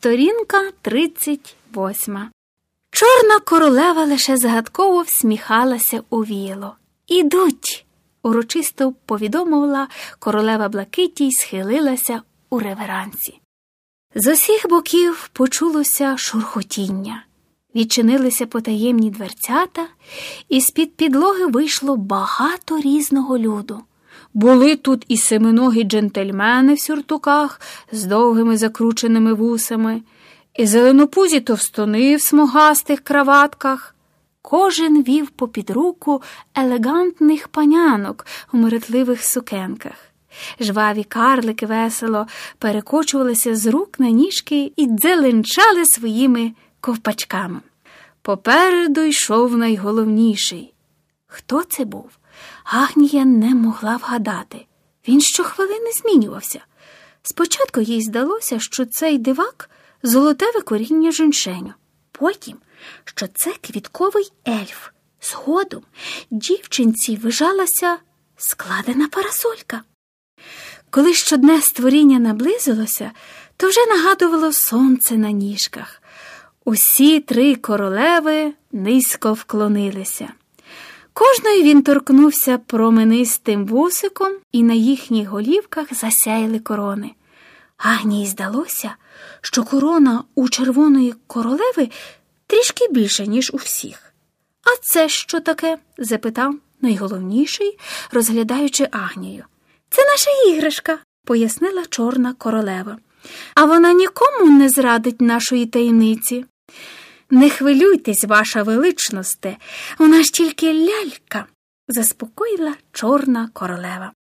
Сторінка 38. Чорна королева лише загадково всміхалася у віло. Ідуть. урочисто повідомила королева Блакиті й схилилася у реверансі. З усіх боків почулося шурхотіння. Відчинилися потаємні дверцята, і з-під підлоги вийшло багато різного люду. Були тут і семиногі джентльмени в сюртуках з довгими закрученими вусами, і зеленопузі товстони в смугастих краватках. Кожен вів попід руку елегантних панянок у миритливих сукенках. Жваві карлики весело перекочувалися з рук на ніжки і дзеленчали своїми ковпачками. Попереду йшов найголовніший. Хто це був? Агнія не могла вгадати. Він щохвилини змінювався. Спочатку їй здалося, що цей дивак золотеве коріння жіншеню. Потім, що це квітковий ельф. Згодом дівчинці вижалася складена парасолька. Коли щодне створіння наблизилося, то вже нагадувало сонце на ніжках. Усі три королеви низько вклонилися. Кожної він торкнувся променистим вусиком, і на їхніх голівках засяяли корони. Агнії здалося, що корона у червоної королеви трішки більше, ніж у всіх. А це що таке? запитав найголовніший, розглядаючи Агнію. Це наша іграшка, пояснила чорна королева. А вона нікому не зрадить нашої таємниці. Не хвилюйтесь, ваша величносте, вона ж тільки лялька, заспокоїла чорна королева.